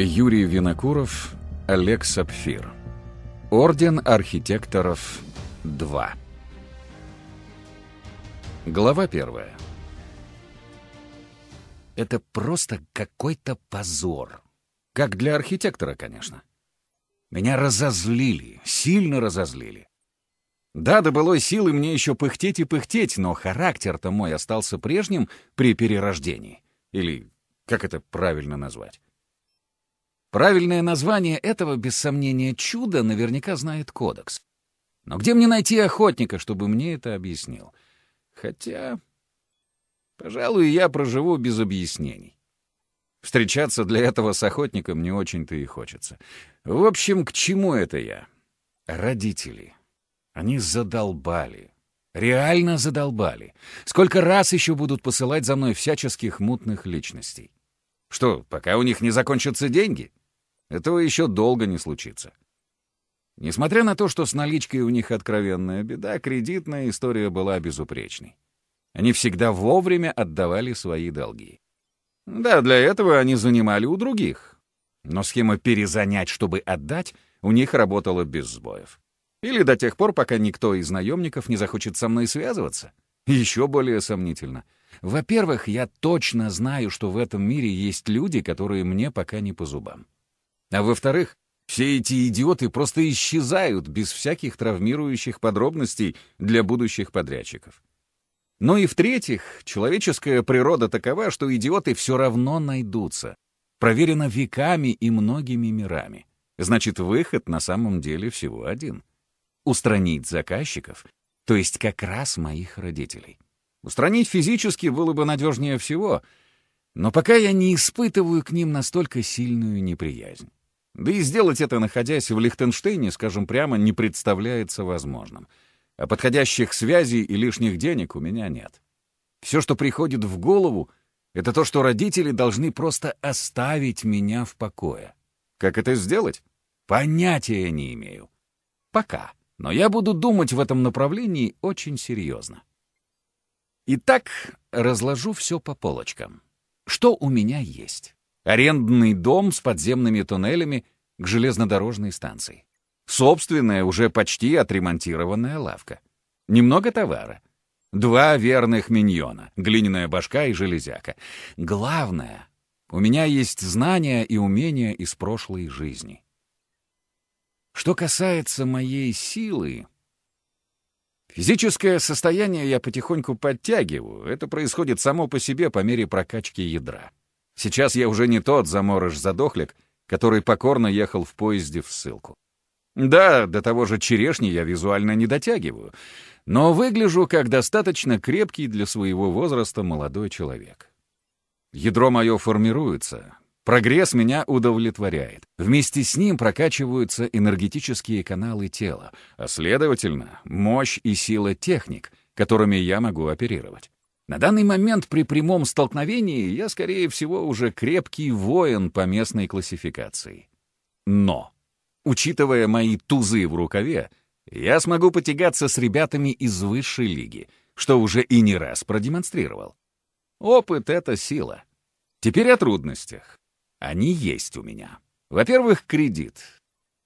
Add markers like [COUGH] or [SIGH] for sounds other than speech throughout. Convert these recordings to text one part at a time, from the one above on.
Юрий Винокуров, Олег Сапфир. Орден архитекторов 2. Глава первая. Это просто какой-то позор. Как для архитектора, конечно. Меня разозлили, сильно разозлили. Да, до былой силы мне еще пыхтеть и пыхтеть, но характер-то мой остался прежним при перерождении. Или как это правильно назвать? Правильное название этого, без сомнения, чуда наверняка знает кодекс. Но где мне найти охотника, чтобы мне это объяснил? Хотя, пожалуй, я проживу без объяснений. Встречаться для этого с охотником не очень-то и хочется. В общем, к чему это я? Родители. Они задолбали. Реально задолбали. Сколько раз еще будут посылать за мной всяческих мутных личностей? Что, пока у них не закончатся деньги? Этого еще долго не случится. Несмотря на то, что с наличкой у них откровенная беда, кредитная история была безупречной. Они всегда вовремя отдавали свои долги. Да, для этого они занимали у других. Но схема «перезанять, чтобы отдать» у них работала без сбоев. Или до тех пор, пока никто из наемников не захочет со мной связываться. Еще более сомнительно. Во-первых, я точно знаю, что в этом мире есть люди, которые мне пока не по зубам. А во-вторых, все эти идиоты просто исчезают без всяких травмирующих подробностей для будущих подрядчиков. Ну и в-третьих, человеческая природа такова, что идиоты все равно найдутся. Проверено веками и многими мирами. Значит, выход на самом деле всего один. Устранить заказчиков, то есть как раз моих родителей. Устранить физически было бы надежнее всего, но пока я не испытываю к ним настолько сильную неприязнь. Да и сделать это, находясь в Лихтенштейне, скажем прямо, не представляется возможным. А подходящих связей и лишних денег у меня нет. Все, что приходит в голову, это то, что родители должны просто оставить меня в покое. Как это сделать? Понятия не имею. Пока. Но я буду думать в этом направлении очень серьезно. Итак, разложу все по полочкам. Что у меня есть? Арендный дом с подземными туннелями к железнодорожной станции. Собственная, уже почти отремонтированная лавка. Немного товара. Два верных миньона, глиняная башка и железяка. Главное, у меня есть знания и умения из прошлой жизни. Что касается моей силы, физическое состояние я потихоньку подтягиваю. Это происходит само по себе по мере прокачки ядра. Сейчас я уже не тот заморыш-задохлик, который покорно ехал в поезде в ссылку. Да, до того же черешни я визуально не дотягиваю, но выгляжу как достаточно крепкий для своего возраста молодой человек. Ядро мое формируется, прогресс меня удовлетворяет. Вместе с ним прокачиваются энергетические каналы тела, а следовательно, мощь и сила техник, которыми я могу оперировать. На данный момент при прямом столкновении я, скорее всего, уже крепкий воин по местной классификации. Но, учитывая мои тузы в рукаве, я смогу потягаться с ребятами из высшей лиги, что уже и не раз продемонстрировал. Опыт — это сила. Теперь о трудностях. Они есть у меня. Во-первых, кредит.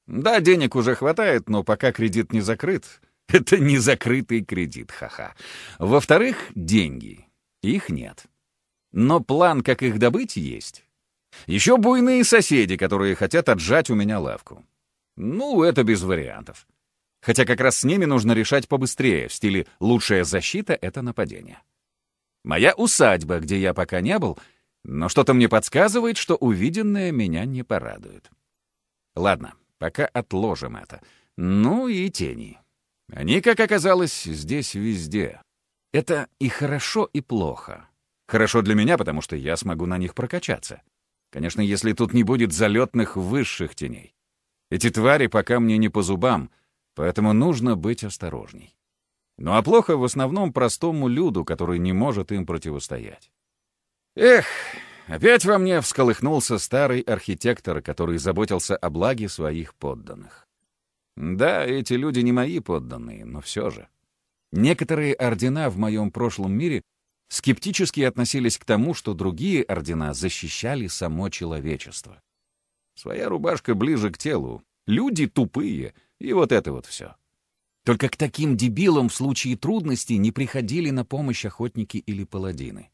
Да, денег уже хватает, но пока кредит не закрыт — [LAUGHS] это не закрытый кредит, ха-ха. Во-вторых, деньги. Их нет. Но план, как их добыть, есть. Еще буйные соседи, которые хотят отжать у меня лавку. Ну, это без вариантов. Хотя как раз с ними нужно решать побыстрее, в стиле «лучшая защита — это нападение». Моя усадьба, где я пока не был, но что-то мне подсказывает, что увиденное меня не порадует. Ладно, пока отложим это. Ну и тени. Они, как оказалось, здесь везде. Это и хорошо, и плохо. Хорошо для меня, потому что я смогу на них прокачаться. Конечно, если тут не будет залетных высших теней. Эти твари пока мне не по зубам, поэтому нужно быть осторожней. Ну а плохо в основном простому люду, который не может им противостоять. Эх, опять во мне всколыхнулся старый архитектор, который заботился о благе своих подданных. Да, эти люди не мои подданные, но все же. Некоторые ордена в моем прошлом мире скептически относились к тому, что другие ордена защищали само человечество. Своя рубашка ближе к телу. Люди тупые. И вот это вот все. Только к таким дебилам в случае трудностей не приходили на помощь охотники или паладины.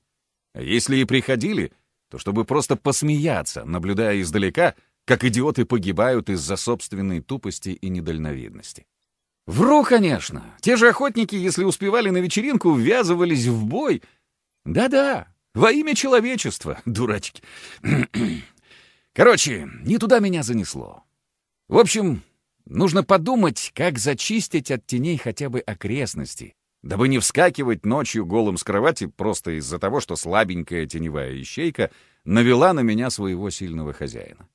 А если и приходили, то чтобы просто посмеяться, наблюдая издалека, как идиоты погибают из-за собственной тупости и недальновидности. Вру, конечно. Те же охотники, если успевали на вечеринку, ввязывались в бой. Да-да, во имя человечества, [LAUGHS] дурачки. [CLEARS THROAT] Короче, не туда меня занесло. В общем, нужно подумать, как зачистить от теней хотя бы окрестности, дабы не вскакивать ночью голым с кровати просто из-за того, что слабенькая теневая ищейка навела на меня своего сильного хозяина.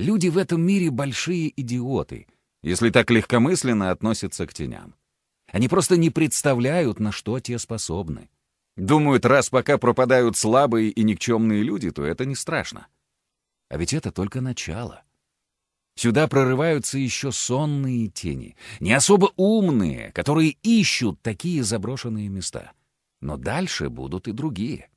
Люди в этом мире большие идиоты, если так легкомысленно относятся к теням. Они просто не представляют, на что те способны. Думают, раз пока пропадают слабые и никчемные люди, то это не страшно. А ведь это только начало. Сюда прорываются еще сонные тени, не особо умные, которые ищут такие заброшенные места. Но дальше будут и другие.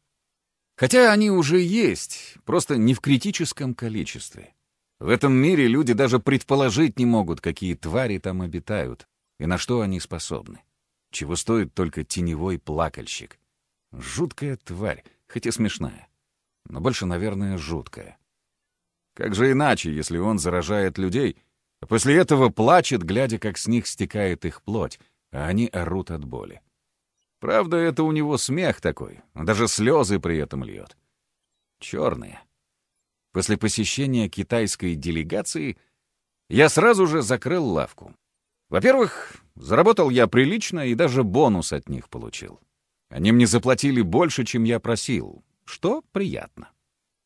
Хотя они уже есть, просто не в критическом количестве. В этом мире люди даже предположить не могут, какие твари там обитают и на что они способны. Чего стоит только теневой плакальщик. Жуткая тварь, хоть и смешная. Но больше, наверное, жуткая. Как же иначе, если он заражает людей, а после этого плачет, глядя, как с них стекает их плоть, а они орут от боли. Правда, это у него смех такой, он даже слезы при этом льет. Черные. После посещения китайской делегации я сразу же закрыл лавку. Во-первых, заработал я прилично и даже бонус от них получил. Они мне заплатили больше, чем я просил, что приятно.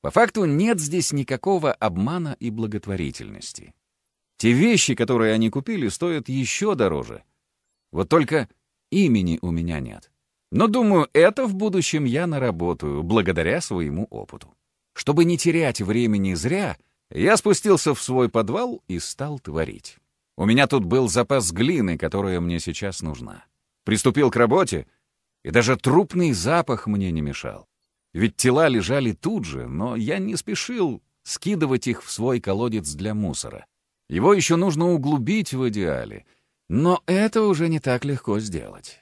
По факту нет здесь никакого обмана и благотворительности. Те вещи, которые они купили, стоят еще дороже. Вот только имени у меня нет. Но думаю, это в будущем я наработаю, благодаря своему опыту. Чтобы не терять времени зря, я спустился в свой подвал и стал творить. У меня тут был запас глины, которая мне сейчас нужна. Приступил к работе, и даже трупный запах мне не мешал. Ведь тела лежали тут же, но я не спешил скидывать их в свой колодец для мусора. Его еще нужно углубить в идеале, но это уже не так легко сделать.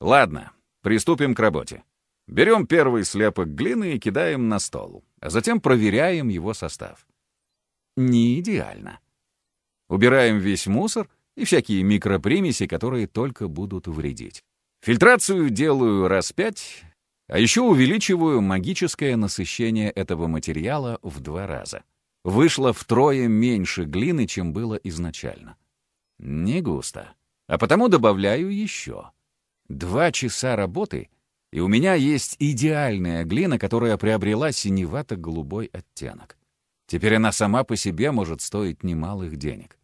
Ладно, приступим к работе. Берем первый слепок глины и кидаем на стол, а затем проверяем его состав. Не идеально. Убираем весь мусор и всякие микропримеси, которые только будут вредить. Фильтрацию делаю раз пять, а еще увеличиваю магическое насыщение этого материала в два раза. Вышло втрое меньше глины, чем было изначально. Не густо. А потому добавляю еще. Два часа работы, и у меня есть идеальная глина, которая приобрела синевато-голубой оттенок. Теперь она сама по себе может стоить немалых денег.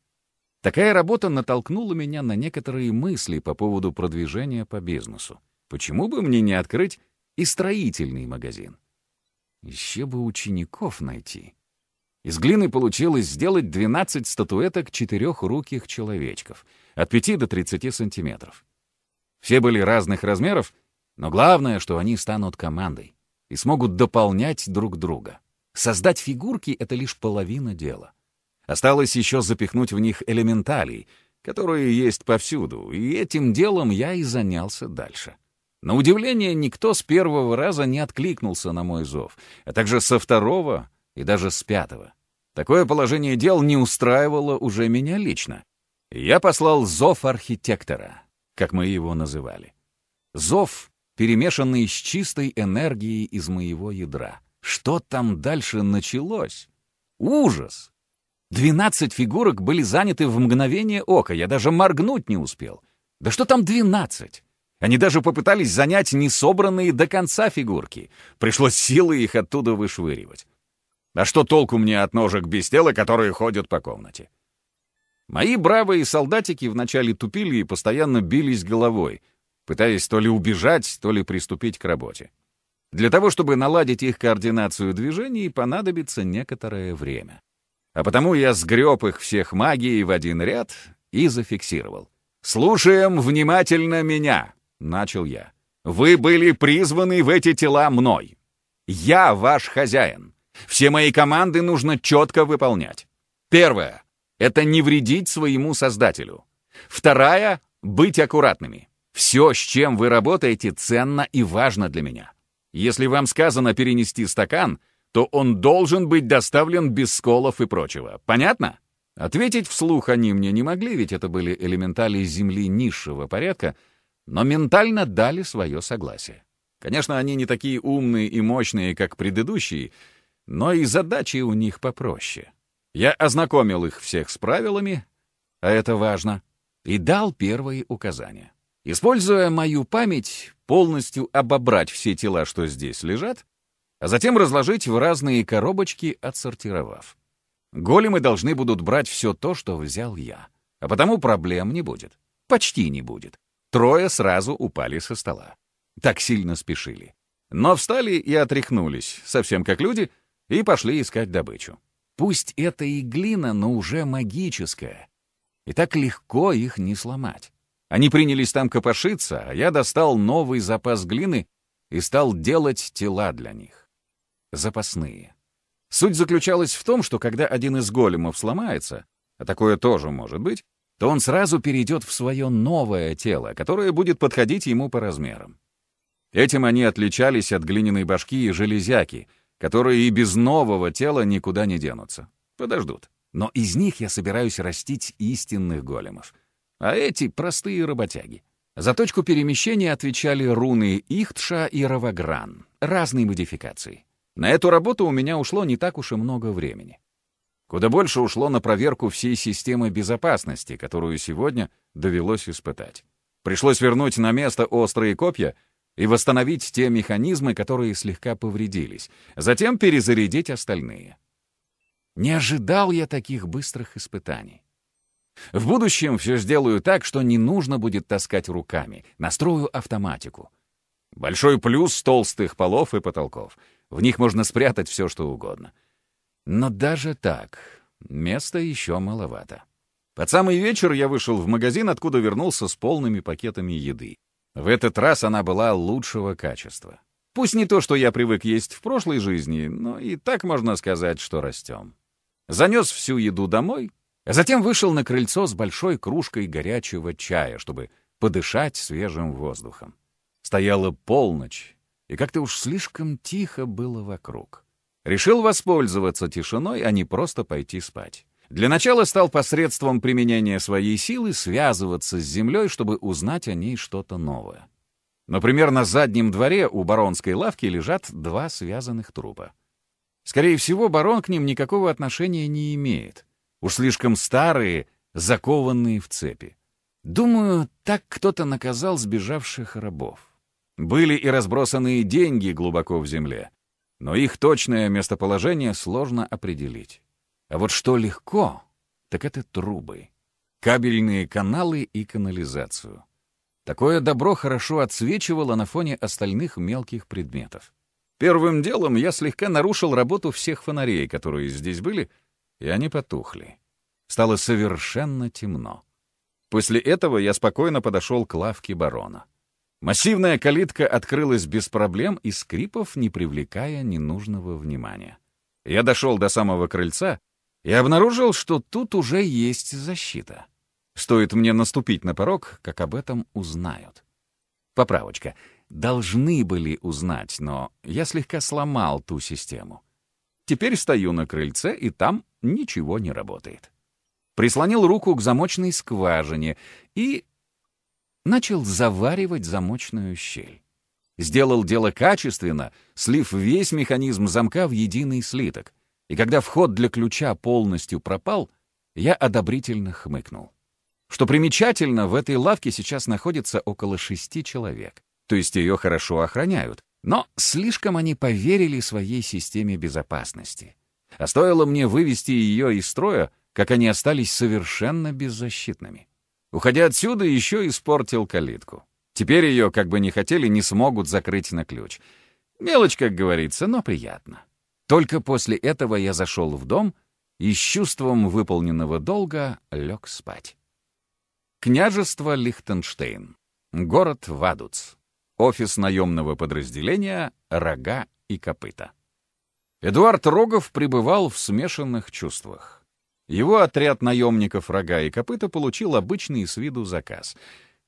Такая работа натолкнула меня на некоторые мысли по поводу продвижения по бизнесу. Почему бы мне не открыть и строительный магазин. Еще бы учеников найти. Из глины получилось сделать 12 статуэток четырехруких человечков, от 5 до 30 сантиметров. Все были разных размеров, но главное, что они станут командой и смогут дополнять друг друга. Создать фигурки — это лишь половина дела. Осталось еще запихнуть в них элементалей, которые есть повсюду, и этим делом я и занялся дальше. На удивление, никто с первого раза не откликнулся на мой зов, а также со второго и даже с пятого. Такое положение дел не устраивало уже меня лично. Я послал зов архитектора, как мы его называли. Зов, перемешанный с чистой энергией из моего ядра. Что там дальше началось? Ужас! Двенадцать фигурок были заняты в мгновение ока, я даже моргнуть не успел. Да что там двенадцать? Они даже попытались занять несобранные до конца фигурки. Пришлось силой их оттуда вышвыривать. А что толку мне от ножек без тела, которые ходят по комнате? Мои бравые солдатики вначале тупили и постоянно бились головой, пытаясь то ли убежать, то ли приступить к работе. Для того, чтобы наладить их координацию движений, понадобится некоторое время. А потому я сгреб их всех магией в один ряд и зафиксировал. «Слушаем внимательно меня!» — начал я. «Вы были призваны в эти тела мной. Я ваш хозяин. Все мои команды нужно четко выполнять. Первое — это не вредить своему создателю. Вторая — быть аккуратными. Все, с чем вы работаете, ценно и важно для меня. Если вам сказано перенести стакан, то он должен быть доставлен без сколов и прочего. Понятно? Ответить вслух они мне не могли, ведь это были элементали Земли низшего порядка, но ментально дали свое согласие. Конечно, они не такие умные и мощные, как предыдущие, но и задачи у них попроще. Я ознакомил их всех с правилами, а это важно, и дал первые указания. Используя мою память, полностью обобрать все тела, что здесь лежат, а затем разложить в разные коробочки, отсортировав. Големы должны будут брать все то, что взял я, а потому проблем не будет. Почти не будет. Трое сразу упали со стола. Так сильно спешили. Но встали и отряхнулись, совсем как люди, и пошли искать добычу. Пусть это и глина, но уже магическая. И так легко их не сломать. Они принялись там копошиться, а я достал новый запас глины и стал делать тела для них. Запасные. Суть заключалась в том, что когда один из големов сломается, а такое тоже может быть, то он сразу перейдет в свое новое тело, которое будет подходить ему по размерам. Этим они отличались от глиняной башки и железяки, которые и без нового тела никуда не денутся. Подождут. Но из них я собираюсь растить истинных големов. А эти — простые работяги. За точку перемещения отвечали руны Ихтша и Равагран, разные модификации. На эту работу у меня ушло не так уж и много времени. Куда больше ушло на проверку всей системы безопасности, которую сегодня довелось испытать. Пришлось вернуть на место острые копья и восстановить те механизмы, которые слегка повредились, затем перезарядить остальные. Не ожидал я таких быстрых испытаний. В будущем все сделаю так, что не нужно будет таскать руками, настрою автоматику. Большой плюс толстых полов и потолков. В них можно спрятать все, что угодно. Но даже так, места еще маловато. Под самый вечер я вышел в магазин, откуда вернулся с полными пакетами еды. В этот раз она была лучшего качества. Пусть не то, что я привык есть в прошлой жизни, но и так можно сказать, что растем. Занес всю еду домой, а затем вышел на крыльцо с большой кружкой горячего чая, чтобы подышать свежим воздухом. Стояла полночь, и как-то уж слишком тихо было вокруг. Решил воспользоваться тишиной, а не просто пойти спать. Для начала стал посредством применения своей силы связываться с землей, чтобы узнать о ней что-то новое. Например, на заднем дворе у баронской лавки лежат два связанных трупа. Скорее всего, барон к ним никакого отношения не имеет. Уж слишком старые, закованные в цепи. Думаю, так кто-то наказал сбежавших рабов. Были и разбросанные деньги глубоко в земле, но их точное местоположение сложно определить. А вот что легко, так это трубы, кабельные каналы и канализацию. Такое добро хорошо отсвечивало на фоне остальных мелких предметов. Первым делом я слегка нарушил работу всех фонарей, которые здесь были, и они потухли. Стало совершенно темно. После этого я спокойно подошел к лавке барона. Массивная калитка открылась без проблем и скрипов, не привлекая ненужного внимания. Я дошел до самого крыльца и обнаружил, что тут уже есть защита. Стоит мне наступить на порог, как об этом узнают. Поправочка. Должны были узнать, но я слегка сломал ту систему. Теперь стою на крыльце, и там ничего не работает. Прислонил руку к замочной скважине и начал заваривать замочную щель. Сделал дело качественно, слив весь механизм замка в единый слиток. И когда вход для ключа полностью пропал, я одобрительно хмыкнул. Что примечательно, в этой лавке сейчас находится около шести человек. То есть ее хорошо охраняют. Но слишком они поверили своей системе безопасности. А стоило мне вывести ее из строя, как они остались совершенно беззащитными. Уходя отсюда, еще испортил калитку. Теперь ее, как бы не хотели, не смогут закрыть на ключ. Мелочь, как говорится, но приятно. Только после этого я зашел в дом и с чувством выполненного долга лег спать. Княжество Лихтенштейн. Город Вадуц. Офис наемного подразделения «Рога и копыта». Эдуард Рогов пребывал в смешанных чувствах. Его отряд наемников рога и копыта получил обычный с виду заказ.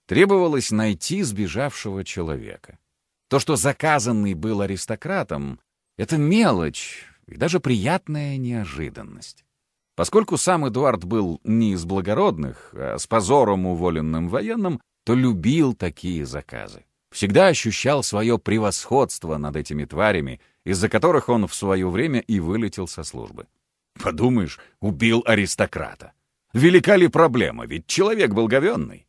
Требовалось найти сбежавшего человека. То, что заказанный был аристократом, — это мелочь и даже приятная неожиданность. Поскольку сам Эдуард был не из благородных, а с позором уволенным военным, то любил такие заказы. Всегда ощущал свое превосходство над этими тварями, из-за которых он в свое время и вылетел со службы. Подумаешь, убил аристократа. Велика ли проблема, ведь человек был говенный.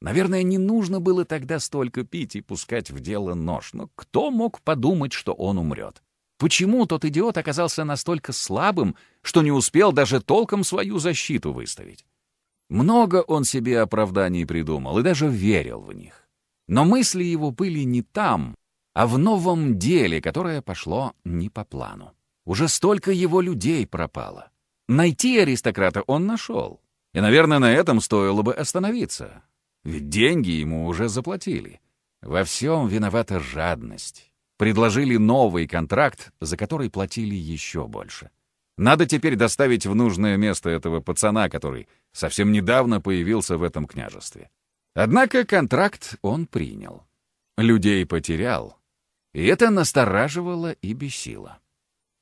Наверное, не нужно было тогда столько пить и пускать в дело нож, но кто мог подумать, что он умрет? Почему тот идиот оказался настолько слабым, что не успел даже толком свою защиту выставить? Много он себе оправданий придумал и даже верил в них. Но мысли его были не там, а в новом деле, которое пошло не по плану. Уже столько его людей пропало. Найти аристократа он нашел. И, наверное, на этом стоило бы остановиться. Ведь деньги ему уже заплатили. Во всем виновата жадность. Предложили новый контракт, за который платили еще больше. Надо теперь доставить в нужное место этого пацана, который совсем недавно появился в этом княжестве. Однако контракт он принял. Людей потерял. И это настораживало и бесило.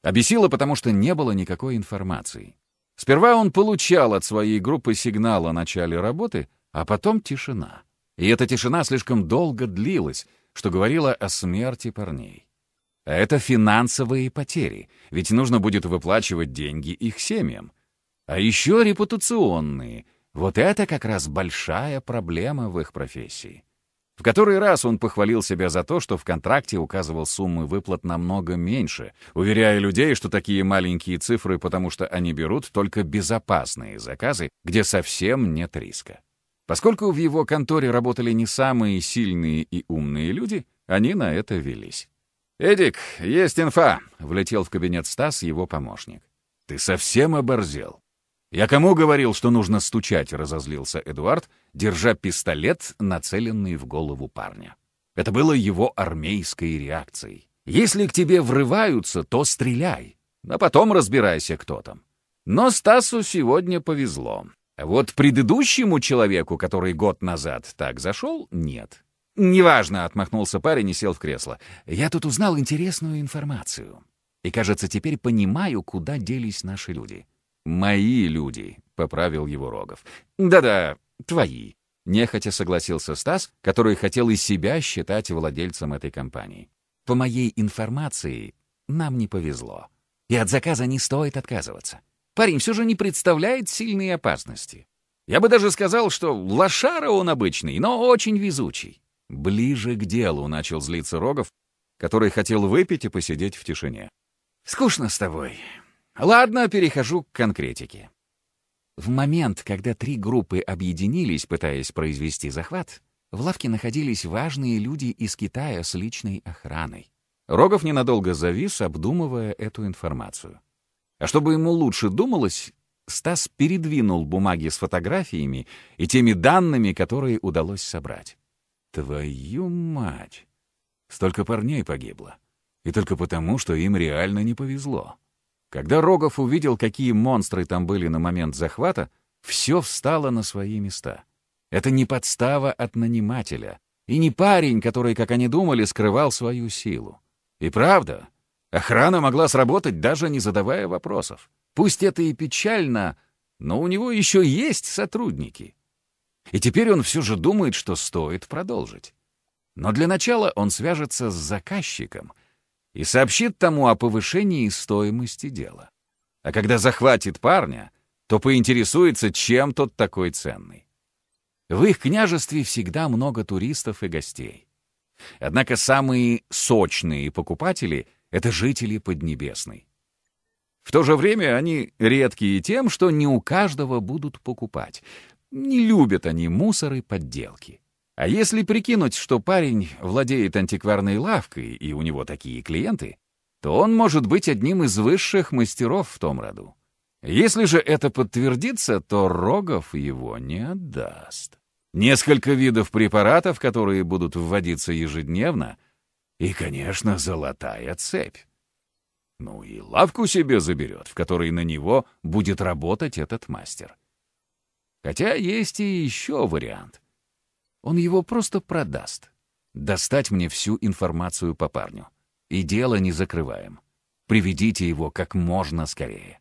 Обесило, потому что не было никакой информации. Сперва он получал от своей группы сигнал о начале работы, а потом тишина. И эта тишина слишком долго длилась, что говорило о смерти парней. А это финансовые потери, ведь нужно будет выплачивать деньги их семьям. А еще репутационные. Вот это как раз большая проблема в их профессии. В который раз он похвалил себя за то, что в контракте указывал суммы выплат намного меньше, уверяя людей, что такие маленькие цифры, потому что они берут только безопасные заказы, где совсем нет риска. Поскольку в его конторе работали не самые сильные и умные люди, они на это велись. «Эдик, есть инфа!» — влетел в кабинет Стас, его помощник. «Ты совсем оборзел?» «Я кому говорил, что нужно стучать?» — разозлился Эдуард, держа пистолет, нацеленный в голову парня. Это было его армейской реакцией. «Если к тебе врываются, то стреляй, а потом разбирайся, кто там». Но Стасу сегодня повезло. Вот предыдущему человеку, который год назад так зашел, нет. «Неважно», — отмахнулся парень и сел в кресло. «Я тут узнал интересную информацию. И, кажется, теперь понимаю, куда делись наши люди». «Мои люди», — поправил его Рогов. «Да-да, твои», — нехотя согласился Стас, который хотел и себя считать владельцем этой компании. «По моей информации, нам не повезло. И от заказа не стоит отказываться. Парень все же не представляет сильной опасности. Я бы даже сказал, что лошара он обычный, но очень везучий». «Ближе к делу», — начал злиться Рогов, который хотел выпить и посидеть в тишине. «Скучно с тобой. Ладно, перехожу к конкретике. В момент, когда три группы объединились, пытаясь произвести захват, в лавке находились важные люди из Китая с личной охраной. Рогов ненадолго завис, обдумывая эту информацию. А чтобы ему лучше думалось, Стас передвинул бумаги с фотографиями и теми данными, которые удалось собрать. Твою мать! Столько парней погибло. И только потому, что им реально не повезло. Когда Рогов увидел, какие монстры там были на момент захвата, все встало на свои места. Это не подстава от нанимателя, и не парень, который, как они думали, скрывал свою силу. И правда, охрана могла сработать, даже не задавая вопросов. Пусть это и печально, но у него еще есть сотрудники. И теперь он все же думает, что стоит продолжить. Но для начала он свяжется с заказчиком — и сообщит тому о повышении стоимости дела. А когда захватит парня, то поинтересуется, чем тот такой ценный. В их княжестве всегда много туристов и гостей. Однако самые сочные покупатели — это жители Поднебесной. В то же время они редкие тем, что не у каждого будут покупать. Не любят они мусор и подделки. А если прикинуть, что парень владеет антикварной лавкой, и у него такие клиенты, то он может быть одним из высших мастеров в том роду. Если же это подтвердится, то Рогов его не отдаст. Несколько видов препаратов, которые будут вводиться ежедневно, и, конечно, золотая цепь. Ну и лавку себе заберет, в которой на него будет работать этот мастер. Хотя есть и еще вариант. Он его просто продаст. Достать мне всю информацию по парню. И дело не закрываем. Приведите его как можно скорее.